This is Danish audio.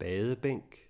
badebænk.